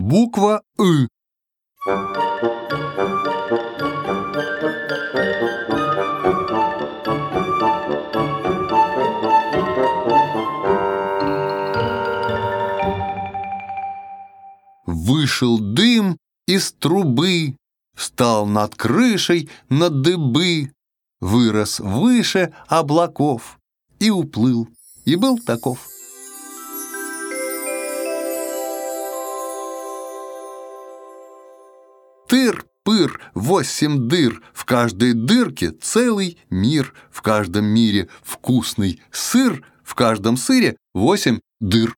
Буква «ы». Вышел дым из трубы, Встал над крышей на дыбы, Вырос выше облаков И уплыл, и был таков. Тыр-пыр, восемь дыр, в каждой дырке целый мир, в каждом мире вкусный сыр, в каждом сыре восемь дыр.